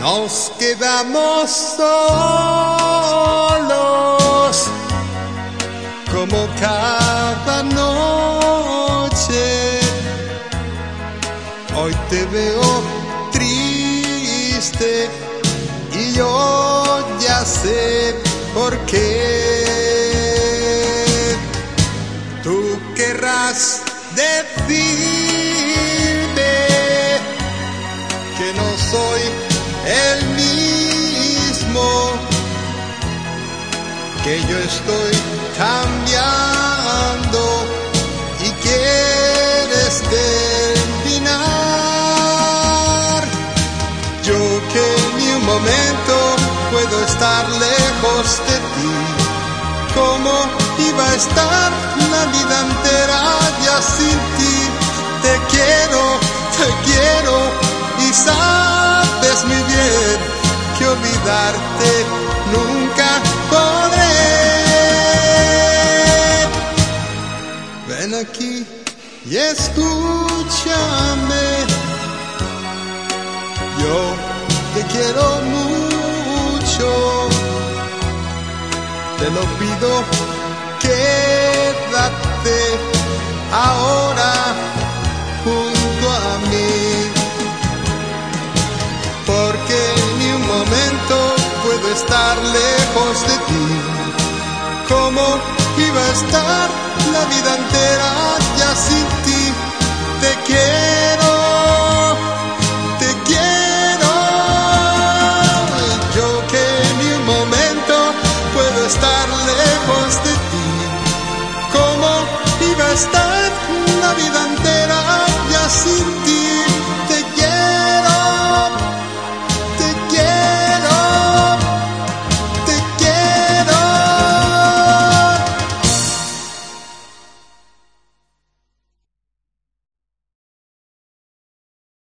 nos quedamos solos como cada noche. Hoy te veo triste y yo ya sé por qué. Tú querrás decirme el mismo, que yo estoy cambiando y quieres terminar. Yo que ni un momento puedo estar lejos de ti, ¿cómo iba a estar la vida entera ya sin ti? Te quiero, te quiero y sabes olvidarte nunca podré. Ven aquí y escúchame. Yo te quiero mucho. Te lo pido, quédate estar lejos de ti. ¿Cómo iba a estar la vida entera ya sin ti? Te quiero, te quiero. Yo que ni un momento puedo estar lejos de ti. ¿Cómo iba a estar la vida entera ya sin ti?